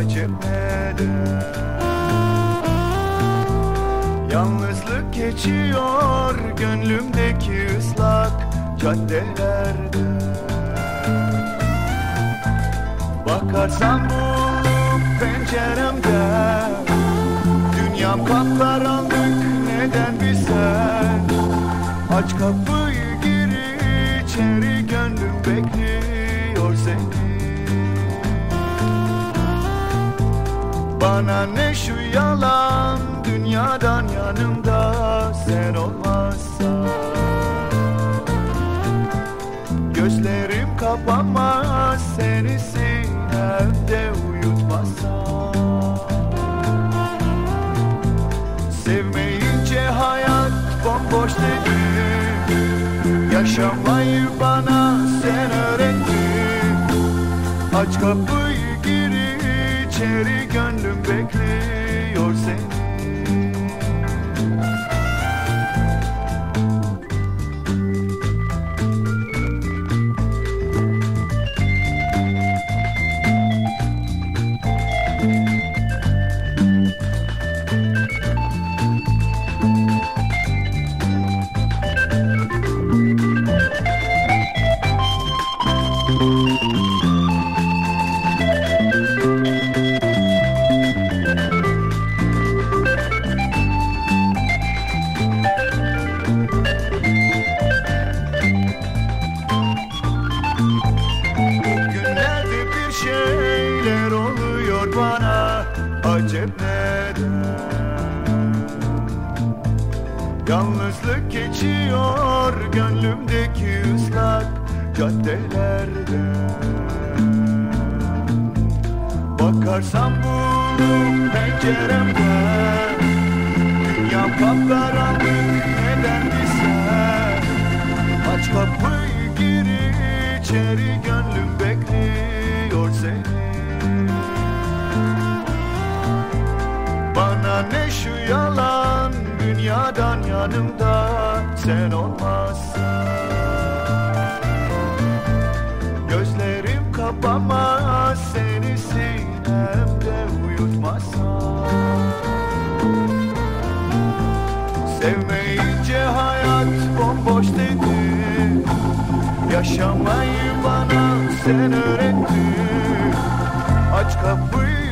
neden Yalnızlık geçiyor gönlümdeki ıslak caddelerde. Bakarsan bu penceremden Dünyam kapkaranlık neden bir sen Aç kapıyı gir içeri gönlüm bekliyor Bana ne şu yalan? Dünyadan yanımda sen olmazsan. Gözlerim kapanmaz seni sinemde uyutmazsam Sevmeyince hayat bomboş dedim Yaşamayı bana sen öğrettin. Aç kapıyı içeri gönlüm bekliyor seni Bugünlerde bir şeyler oluyor bana acep neden? Yalnızlık geçiyor gönlümdeki ıslak caddelerde. Bakarsam bu penceremden Dünyam kapkaranlık içeri gönlüm bekliyor seni. Bana ne şu yalan dünyadan yanımda sen olmazsan Gözlerim kapamaz seni sinemde uyutmazsan Sevmeyince hayat bomboş dedi Yaşamayı bana sen öğrettin. Aç kapıyı